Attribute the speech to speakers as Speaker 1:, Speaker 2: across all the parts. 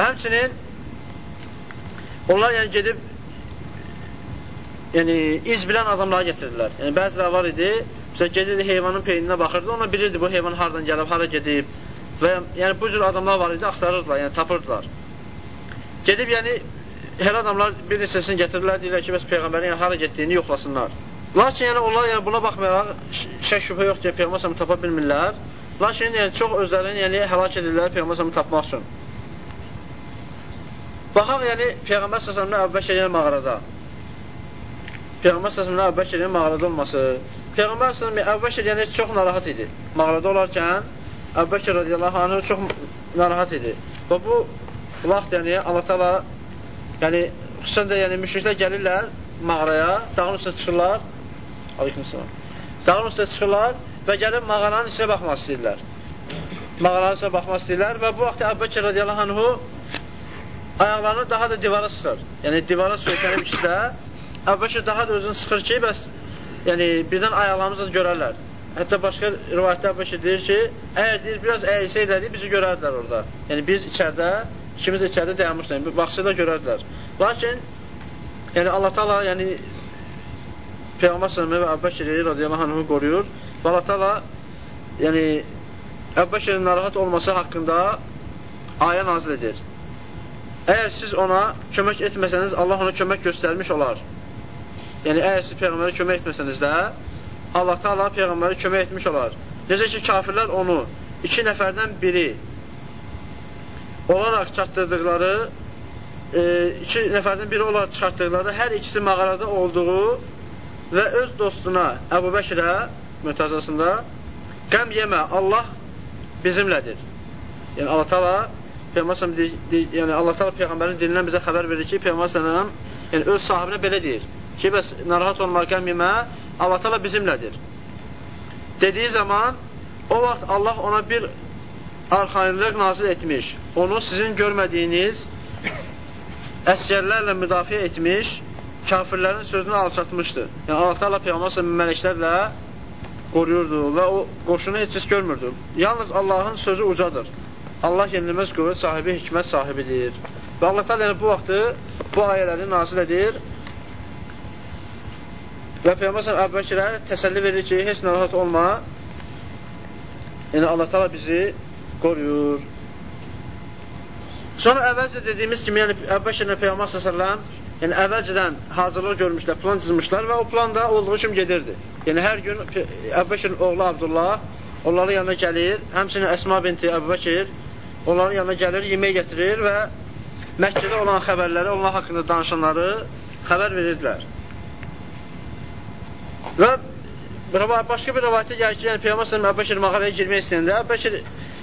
Speaker 1: Və həmçinin onlar yəni gedib yəni iz bilən adamlara getirdilər. Yəni bəzilər var idi, məsələn gedirdi heyvanın peyninə baxırdı, ona bilirdi bu heyvan hardan gəlib, hara gedib və yəni bu cür adamlar var idi, axtarırdılar, yəni tapırdılar. Gedib yəni hər adamlar bir neçəsini gətirirlər, deyirlər ki, bəs peyğəmbərin yəni, hara getdiyini yoxlasınlar. Lakin yəni onlar yəni buna baxmayaraq şək şübhə yox ki, peyğəmbər tapa bilmirlər. Lakin yəni çox özlərini yəni həlak edirlər peyğəmbər tapmaq üçün. Baxaq yəni peyğəmbər sallallahu Əbu Bəkr yəni mağarada. Peyğəmbər sallallahu Əbu Bəkrin mağarada olması. Peyğəmbər sallallahu Əbu Bəkr yəni çox narahat idi. Mağarada olarkən Əbu Bəkr radiyallahu anh çox narahat idi. Və bu vaxt yəni Allah təala yəni xüsusən də yəni müşriklər gəlirlər mağaraya, dağın üstünə çıxırlar. Aleykümselam. Dağın üstünə çıxırlar və gəlib mağaranın içinə baxmaq istəyirlər. Mağaranın içinə baxmaq istəyirlər və bu vaxt Əbu Bəkir radiyallahu anhu ayaqlarını daha da divara sıxır. Yəni divara söykənib ikisi Əbu Bəkir daha da özünü sıxır ki, bəs yəni birdən ayaqlarımızı görərlər. Hətta başqa rivayətdə Bəkir deyir ki, əgər deyir biraz əysəylədi, bizi görərdilər orada. Yəni biz içəridə, ikimiz də içəridə dayanmışlar. Baxsıda görərdilər. Lakin yəni Allah Taala yəni Peyğəmbər sallallahu və Əbubəkri radiyallahu anhu qoruyur. Və Allah təala yəni Əbubəkrin narahat olması haqqında ayə nazil edir. Əgər siz ona kömək etməsəniz, Allah ona kömək göstərmiş olar. Yəni əgər siz peyğəmbərə kömək etməsəniz də, Allah Taala peyğəmbərə kömək etmiş olar. Necə ki kafirlər onu iki nəfərdən biri olaraq çatdırdıqları e, iki nəfərdən biri olaraq çıxartdıqları hər ikisi mağarada olduğu və öz dostuna Əbu Bəkirə mütəzasında qəm yemə, Allah bizimlədir. Yəni Allah Taala Peyğəmbər yəni Allah Taala peyğəmbərin dilindən bizə xəbər verir ki, Peyğəmbər sallallahu yəni öz sahibinə belə deyir ki, bəs narahat olma, qəm yemə, Allah Taala bizimlədir. Dediyi zaman o vaxt Allah ona bir arxayınlıq nazil etmiş. Onu sizin görmədiyiniz əskərlərlə müdafiə etmiş kafirlərin sözünü alçatmışdı. Yəni Allah Taala peyğəmbər mələklərlə qoruyurdu və o qoşunu heç kəs görmürdü. Yalnız Allahın sözü ucadır. Allah yenilməz qüvvət sahibi, hikmət sahibidir. Və Allah Taala yəni, bu vaxtı bu ayələri nazil edir. Və Peyğəmbər Əbu Bəkirə təsəlli verir ki, heç narahat olma. Yəni Allah Taala bizi qoruyur. Sonra əvvəlcə dediyimiz kimi, yəni Əbu Bəkirlə Peyğəmbər sallallahu Yəni əvvəlcədən hazırlıq görmüşlər, plan çizmişlər və o plan da olduğu kimi gedirdi. Yəni hər gün Əbubəkrin oğlu Abdullah onların yanına gəlir, həmçinin Əsma binti Əbubəkir onların yanına gəlir, yemək gətirir və Məkkədə olan xəbərləri, onlar haqqında danışanları xəbər verirdilər. Və başqa bir rəvayətdə gəlir ki, yəni Peyğəmbər sallallahu Əbubəkir mağaraya girmək istəyəndə Əbubəkir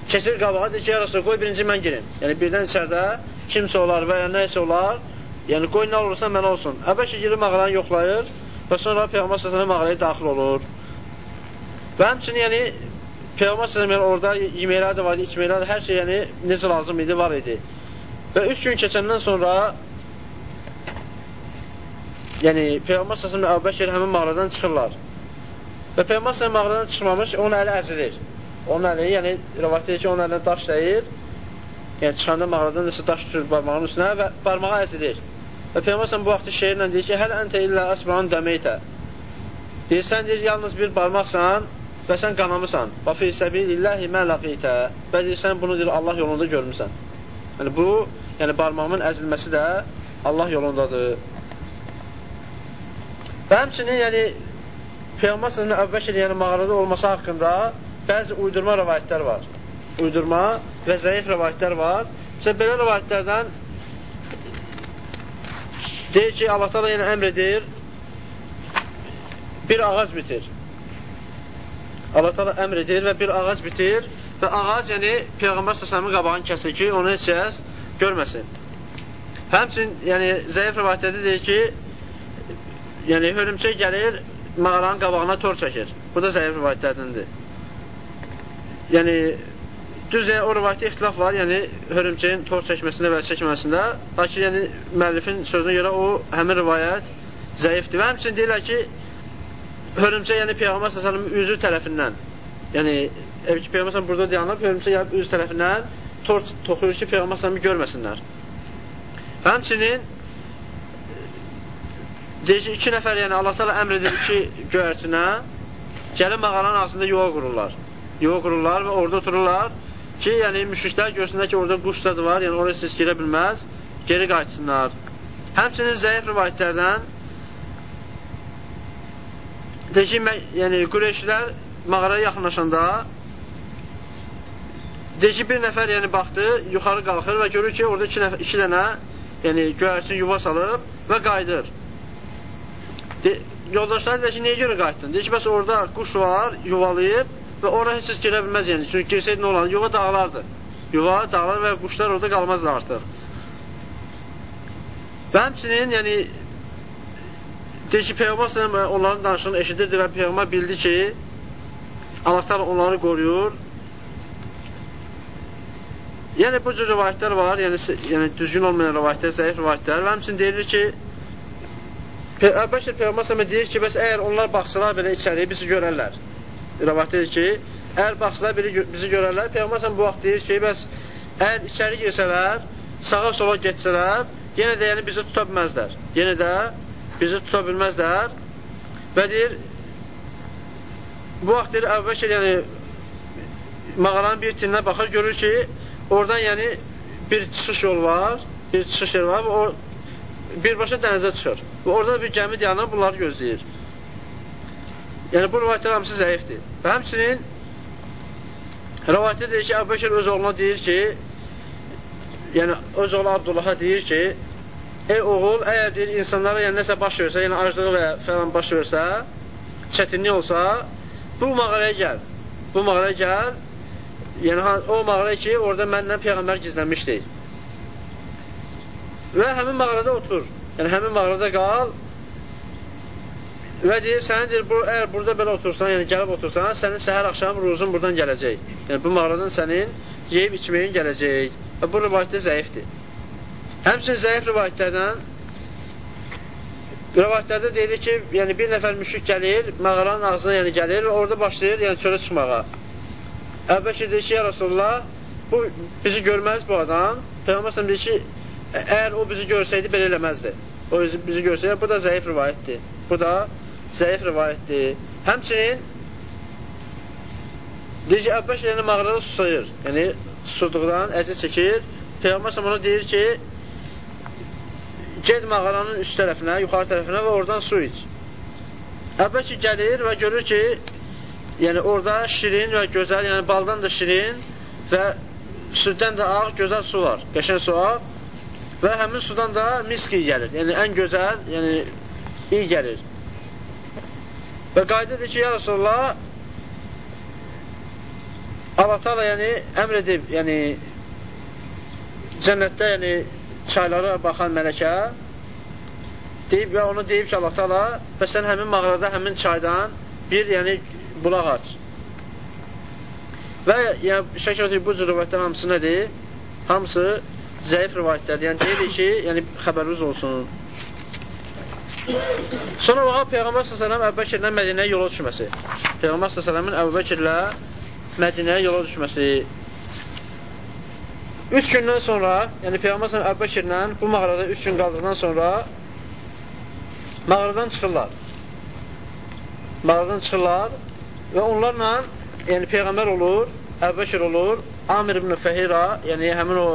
Speaker 1: keçir qabağa deyir ki, ya Rasul, qoy birinci mən girim. Yəni birdən içəridə kimsə olar və ya nə isə olar, Yəni, qoy nə olursa mənə olsun. Əvvəlki girib mağaranı yoxlayır və sonra Peyğəmbər səsənə mağaraya daxil olur. Və həmçinin, yəni, Peyğəmbər yəni, orada yeməklər də var idi, içməklər də, hər şey, yəni, necə lazım idi, var idi. Və üç gün keçəndən sonra yəni, Peyğəmbər səsənə Əbubəkir həmin mağaradan çıxırlar. Və Peyğəmbər səsənə mağaradan çıxmamış, onun əli əzilir. Onun əli, yəni, rəvat edir ki, onun əlinə daş dəyir. Yəni, çıxanda mağaradan nəsə daş düşür barmağının üstünə və barmağı əzilir. Və Peyğəmbər bu vaxtı şeirlə deyir ki, hələ əntə illə əsmağın dəmeytə. Deyir, sən deyir, yalnız bir barmaqsan və sən qanamısan. Və fi səbililləhi mə laqitə. Və deyir, sən bunu deyir, Allah yolunda görmüsən. Yəni, bu, yəni barmağımın əzilməsi də Allah yolundadır. Və həmçinin, yəni, Peyğəmbər sələmin əvvəkil, yəni mağarada olması haqqında bəzi uydurma rəvayətlər var. Uydurma və zəif rəvayətlər var. Məsələn, belə rəvayətlərdən Deyir ki, Allah da yenə əmr edir, bir ağac bitir. Allah da əmr edir və bir ağac bitir və ağac, yəni Peyğəmbər səsəmin qabağını kəsir ki, onu heç kəs görməsin. Həmçin, yəni zəif rivayətdə deyir ki, yəni hörümçək gəlir, mağaranın qabağına tor çəkir. Bu da zəif rivayətlərdəndir. Yəni Düz yəni, o rivayətdə ixtilaf var, yəni hörümçəyin tor çəkməsində və çəkməsində. Lakin yəni müəllifin sözünə görə o həmin rivayət zəifdir. Və həmçinin deyirlər ki, hörümçə yəni Peyğəmbər sallallahu üzü tərəfindən, yəni Peyğəmbər burada dayanıb hörümçə gəlib üz tərəfindən torç toxuyur ki, Peyğəmbər sələmi görməsinlər. Həmçinin deyir ki, iki nəfər, yəni Allah təala əmr edir ki, göyərçinə gəlin mağaranın ağzında yuva qururlar. Yuva qururlar və orada otururlar ki, yəni müşriklər görsünlər ki, orada quş zadı var, yəni oraya siz girə bilməz, geri qayıtsınlar. Həmçinin zəif rivayətlərdən deyir ki, yəni Qureyşlər mağaraya yaxınlaşanda deyir ki, bir nəfər yəni baxdı, yuxarı qalxır və görür ki, orada iki, nəfər, iki dənə yəni göyərçin yuva salıb və qayıdır. De, yoldaşlar deyir ki, niyə görə qayıtdın? Deyir ki, bəs orada quş var, yuvalayıb və ora heç kəs girə bilməz yəni. Çünki girsəydi nə olardı? Yuva dağlardı. Yuva dağlar və quşlar orada qalmazdı artıq. Və həmçinin, yəni, deyir ki, Peyğəmbər onların danışığını eşidirdi və Peyğəmbər bildi ki, Allah onları qoruyur. Yəni, bu cür rivayətlər var, yəni, yəni düzgün olmayan rivayətlər, zəif rivayətlər və həmçinin deyilir ki, Əbəşir Peyğəmbər sələmə deyir ki, bəs əgər onlar baxsalar belə içəri, bizi görərlər. Rəvat edir ki, əgər baxsalar biri, bizi görərlər, Peyğəmbər sələm bu vaxt deyir ki, bəs əgər içəri girsələr, sağa sola getsələr, yenə də yəni bizi tuta bilməzlər. Yenə də bizi tuta bilməzlər. Və deyir, bu vaxt deyir, Əbəşir yəni mağaranın bir tininə baxır, görür ki, oradan yəni bir çıxış yol var, bir çıxış yer var və o birbaşa dənizə çıxır. Və orada bir gəmi dayanır, bunları gözləyir. Yəni, bu rivayətlər hamısı zəifdir. Və həmçinin rivayətdə deyir ki, Əbəkir öz oğluna deyir ki, yəni, öz oğlu Abdullaha deyir ki, ey oğul, əgər deyir, insanlara yəni, nəsə baş versə, yəni aclığı və falan baş versə, çətinlik olsa, bu mağaraya gəl. Bu mağaraya gəl, yəni o mağaraya ki, orada məndən Peyğəmbər gizlənmişdir. Və həmin mağarada otur. Yəni, həmin mağarada qal və deyir, səni deyir, bu, əgər burada belə otursan, yəni gəlib otursan, sənin səhər axşam ruzun buradan gələcək. Yəni, bu mağaradan sənin yeyib içməyin gələcək. Və bu rivayətdə zəifdir. Həmçin zəif rivayətlərdən rivayətlərdə deyilir ki, yəni bir nəfər müşrik gəlir, mağaranın ağzına yəni gəlir və orada başlayır yəni çölə çıxmağa. Əvvəlki deyir ki, ya Rasulullah, bu bizi görməz bu adam. Peyğəmbər deyir ki, Əgər o bizi görsəydi, belə eləməzdi. O bizi görsəydi, bu da zəif rivayətdir. Bu da zəif rivayətdir. Həmçinin deyir ki, Əbbəş yəni mağarada susayır. Yəni, susuduqdan əci çəkir. Peyğəmbər ona deyir ki, ged mağaranın üst tərəfinə, yuxarı tərəfinə və oradan su iç. Əbbəş gəlir və görür ki, yəni orada şirin və gözəl, yəni baldan da şirin və süddən də ağ, gözəl su var. Qəşən su ağ və həmin sudan da misk iyi gəlir. Yəni, ən gözəl, yəni, iyi gəlir. Və qaydadır ki, ya Rasulullah, Allah Teala yəni, əmr edib, yəni, cənnətdə, yəni, çaylara baxan mələkə deyib və onu deyib ki, Allah Teala və sən həmin mağarada, həmin çaydan bir, yəni, bulaq aç. Və yəni, şəkil bu cür rivayətlər hamısı nədir? Hamısı zəif rivayətlərdir. Yəni deyirik ki, yəni xəbəriniz olsun. Sonra oğa Peyğəmbər s.ə.v Əbəkirlə Mədinəyə yola düşməsi. Peyğəmbər s.ə.v-in Əbəkirlə Mədinəyə yola düşməsi. Üç gündən sonra, yəni Peyğəmbər s.ə.v Əbəkirlə bu mağarada üç gün qaldıqdan sonra mağaradan çıxırlar. Mağaradan çıxırlar və onlarla yəni Peyğəmbər olur, Əbəkir olur, Amir ibn Fəhira, yəni həmin o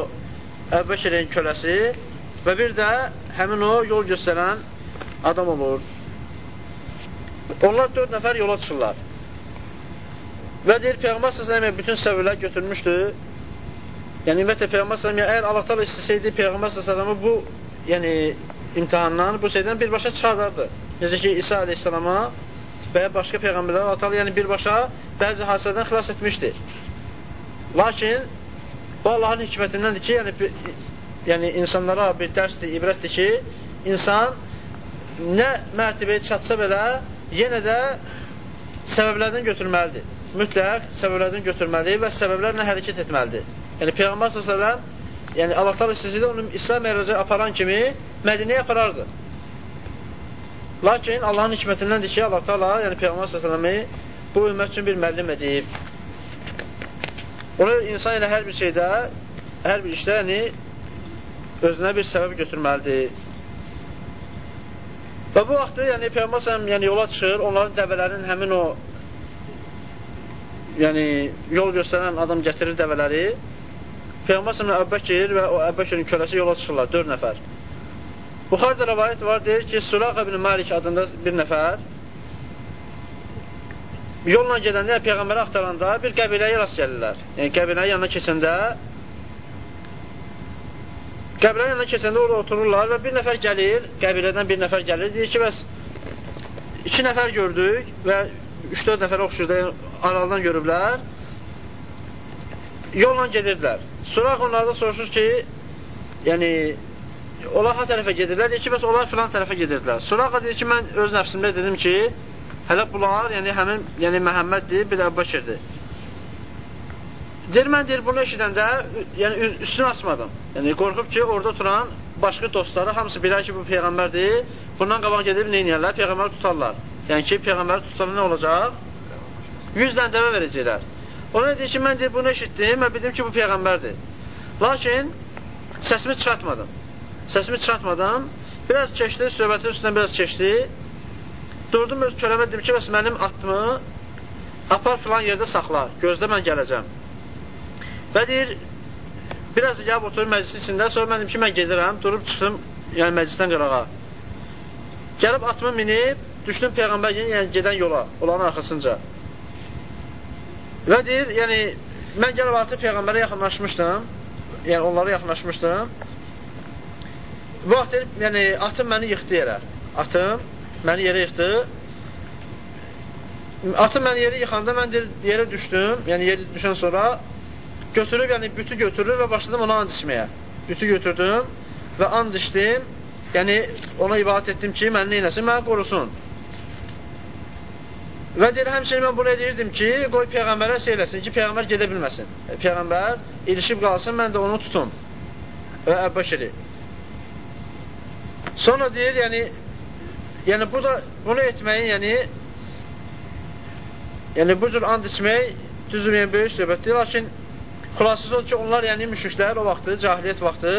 Speaker 1: Əbəşirin köləsi və bir də həmin o yol göstərən adam olur. Onlar dörd nəfər yola çıxırlar. Və deyir, Peyğəmbər s.ə.v bütün səvirlər götürmüşdü. Yəni, ümumiyyətlə, Peyğəmbər s.ə.v əgər Allah tala istəsəydi, Peyğəmbər s.ə.v bu yəni, imtihandan, bu şeydən birbaşa çıxardardı. Necə ki, İsa aleyhissalama və ya başqa Peyğəmbərlər Allah tala yəni, birbaşa bəzi hadisədən xilas etmişdir. Lakin Bu Allahın hikmətindəndir ki, yəni, yəni insanlara bir dərsdir, ibrətdir ki, insan nə mərtəbəyə çatsa belə, yenə də səbəblərdən götürməlidir. Mütləq səbəblərdən götürməli və səbəblərlə hərəkət etməlidir. Yəni Peyğəmbər s.ə.v yəni Allah sizi də onun İslam məracı aparan kimi Mədinəyə aparardı. Lakin Allahın hikmətindəndir ki, Allah təala yəni Peyğəmbər s.ə.v bu ümmət üçün bir müəllim edib. Ona insan elə hər bir şeydə hər bir işdə yəni, özünə bir səbəb götürməlidir. Və bu vaxtda yəni, Peyğəmbər yəni, yola çıxır, onların dəvələrinin həmin o yəni, yol göstərən adam gətirir dəvələri. Peyğəmbər s.ə.v Əbbəkir və o Əbbəkirin köləsi yola çıxırlar, dörd nəfər. Buxarda rəvayət var, deyir ki, Sulaq ibn Malik adında bir nəfər yolla gedəndə, yəni Peyğəmbəri axtaranda bir qəbiləyə rast gəlirlər. Yəni, qəbiləyə yanına keçəndə qəbiləyə yanına keçəndə orada otururlar və bir nəfər gəlir, qəbilədən bir nəfər gəlir, deyir ki, bəs iki nəfər gördük və üç-dörd nəfər oxşurda aralıdan görüblər, yolla gedirdilər. Suraq onlarda soruşur ki, yəni, onlar ha tərəfə gedirlər, deyir ki, bəs onlar filan tərəfə gedirdilər. Suraqa deyir ki, mən öz nəfsimdə dedim ki, Hələ bunlar, yəni həmin, yəni Məhəmməddir, bir də Əbbəkirdir. Deyir, mən deyir, bunu eşidəndə, yəni üstünü açmadım. Yəni qorxub ki, orada oturan başqa dostları hamısı bilir ki, bu Peyğəmbərdir. Bundan qabaq gedib neynəyərlər? Peyğəmbəri tutarlar. Yəni ki, Peyğəmbəri tutsana nə olacaq? 100 dənə dəvə verəcəklər. Ona deyir ki, mən deyir, bunu eşitdim və bildim ki, bu Peyğəmbərdir. Lakin səsimi çıxartmadım. Səsimi çıxartmadım. Biraz keçdi, söhbətin üstündən biraz keçdi. Durdum öz köləmə dedim ki, bəs mənim atımı apar filan yerdə saxla, gözlə mən gələcəm. Və deyir, biraz gəlib oturur məclisin içində, sonra mən dedim ki, mən gedirəm, durub çıxdım, yəni məclisdən qırağa. Gəlib atımı minib, düşdüm Peyğəmbərin yəni gedən yola, olanın arxasınca. Və deyir, yəni, mən gəlib artıq Peyğəmbərə yaxınlaşmışdım, yəni onlara yaxınlaşmışdım. Bu vaxt deyir, yəni, atım məni yıxdı yerə. Atım məni yerə yıxdı. Atı məni yerə yıxanda mən yerə düşdüm, yəni yerə düşən sonra götürüb, yəni bütü götürür və başladım ona and içməyə. Bütü götürdüm və and içdim, yəni ona ibadət etdim ki, məni neynəsin, məni qorusun. Və deyir, həmçinin mən bunu edirdim ki, qoy Peyğəmbərə seyləsin ki, Peyğəmbər gedə bilməsin. Peyğəmbər ilişib qalsın, mən də onu tutum. Və Əbbəkiri. Sonra deyir, yəni Yəni bu da bunu etməyin, yəni yəni bu cür and içmək düzdür, yəni böyük söhbətdir. Lakin xülasəsi odur ki, onlar yəni müşriklər o vaxtı, cahiliyyət vaxtı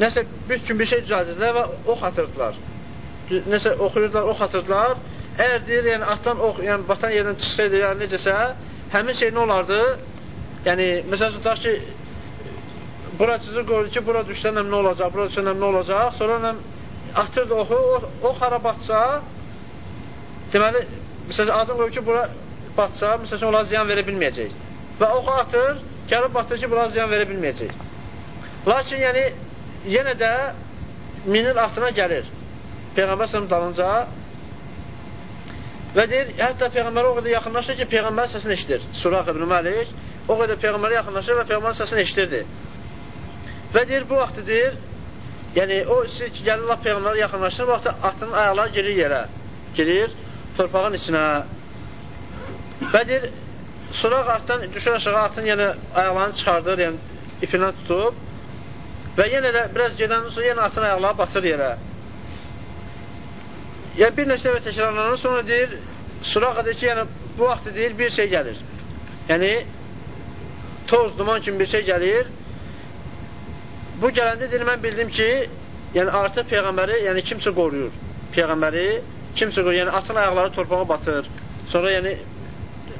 Speaker 1: nəsə bir gün bir şey düzəldirdilər və ox atırdılar. Nəsə oxuyurdular, ox atırdılar. Əgər deyir, yəni atdan ox, yəni batan yerdən çıxsaydı, yəni necəsə, həmin şey nə olardı? Yəni, məsələn, tutaq ki, bura çizir qoydu ki, bura düşsənəm nə olacaq, bura düşsənəm nə olacaq, sonra atırdı oxu, o, o xara batsa, deməli, məsələn, adım qoyub ki, bura batsa, məsələn, onlara ziyan verə bilməyəcək. Və oxu atır, gəlib batır ki, bura ziyan verə bilməyəcək. Lakin, yəni, yenə də minir atına gəlir. Peyğəmbər sənəm dalınca və deyir, hətta Peyğəmbərə o qədər yaxınlaşır ki, Peyğəmbər səsini eşidir. Suraq ibn Məlik o qədər Peyğəmbərə yaxınlaşır və Peyğəmbər səsini eşidirdi. Və deyir, bu vaxtı deyir, Yəni, o ki, gəlir lap Peyğəmbərə yaxınlaşır, bu vaxtda atının ayaqları girir yerə, girir torpağın içinə. Və deyir, suraq atdan düşür aşağı, atın yəni ayaqlarını çıxardır, yəni ipindən tutub və yenə də biraz gedəndən sonra yenə atın ayaqları batır yerə. Yəni, bir neçə dəfə təkrarlanır, sonra deyir, suraq deyir ki, yəni bu vaxtda deyir, bir şey gəlir. Yəni, toz, duman kimi bir şey gəlir Bu gələndə deyir, mən bildim ki, yəni artıq Peyğəmbəri, yəni kimsə qoruyur. Peyğəmbəri kimsə qoruyur, yəni atın ayaqları torpağa batır. Sonra yəni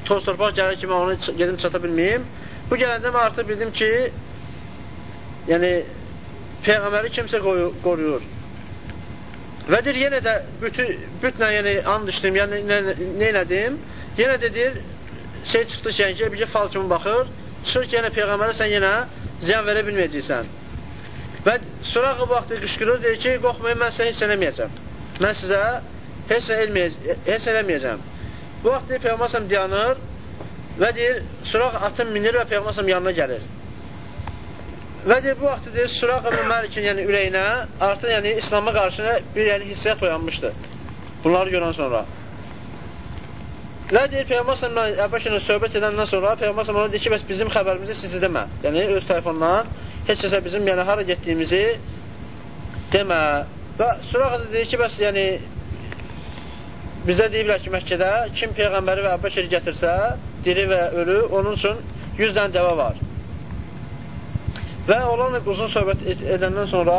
Speaker 1: toz torpaq gəlir ki, mən onu gedim çata bilməyim. Bu gələndə mən artıq bildim ki, yəni Peyğəmbəri kimsə qoruyur. Və deyir, yenə də bütün, bütlə yəni and içdim, yəni nə, nə elədim? Yenə də deyir, şey çıxdı ki, yəni, bir fal kimi baxır, çıxır ki, yenə Peyğəmbərə sən yenə ziyan verə bilməyəcəksən. Və Surağı vaxtı qışqırır, deyir ki, qorxmayın, mən sizə heç eləməyəcəm. Mən sizə heç, heç eləməyəcəm. Bu vaxt deyir, Peyğməsəm dayanır və deyir, Suraq atın minir və Peyğməsəm yanına gəlir. Və deyir, bu vaxt deyir, Suraq ibn Məlikin yəni ürəyinə artıq yəni İslam'a qarşı bir yəni hissiyat oyanmışdı. Bunları görən sonra. Və deyir, Peyğməsəmlə Əbəşinə söhbət edəndən sonra Peyğməsəm ona deyir ki, bəs bizim xəbərimizi sizi demə. Yəni, öz telefondan heç kəsə bizim yəni hara getdiyimizi demə. Və Suraqa da deyir ki, bəs yəni bizə deyiblər ki, Məkkədə kim Peyğəmbəri və Əbbəkir gətirsə, diri və ölü, onun üçün 100 dənə dəvə var. Və onlarla uzun söhbət edəndən sonra